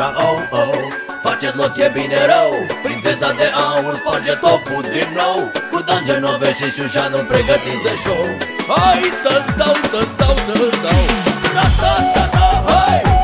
gura, oh, oh Faceți lot, e bine rău. Prințesa de aur sparge topul din nou. Cu Dan Genove și Șușanu pregătiți de show. Hai să-ți dau, să-ți dau, să-ți dau. Ra-ta-ta-ta, hai!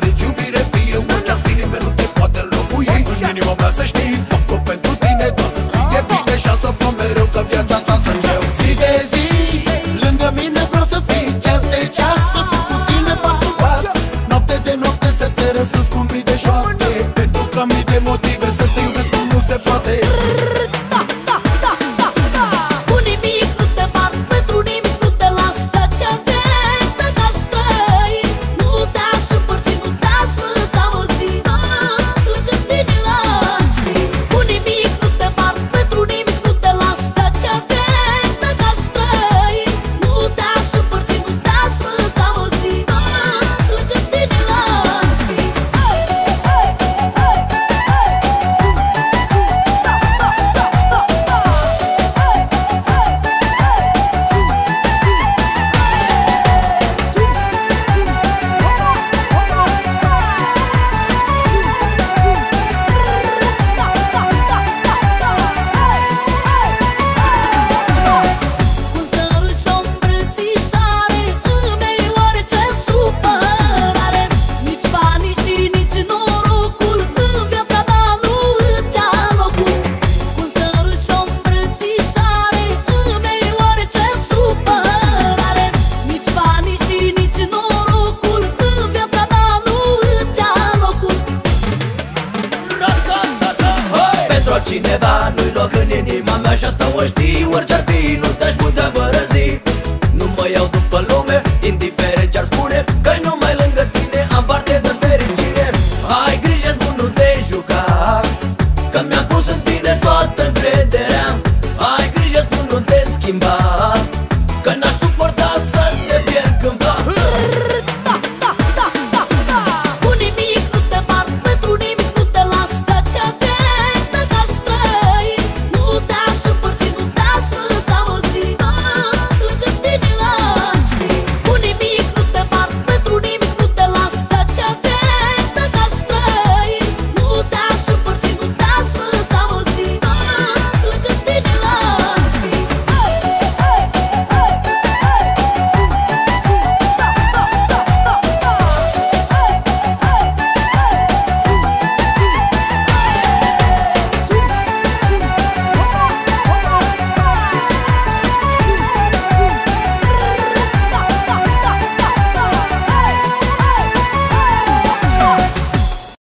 meriți iubire Fie orice ar fi nimeni nu te poate înlocui Atunci inima mea să știi Fac-o pentru tine doar să fie bine Și asta fac mereu că viața ta să cer Zi de zi, lângă mine vreau să fii Ceas de ceas, să fiu cu tine pas cu pas. Noapte de noapte să te răsăți cu mii de șoapte Pentru că mii de motive fac în inima mea și asta o știi Orice-ar fi, nu te-aș putea părăsi.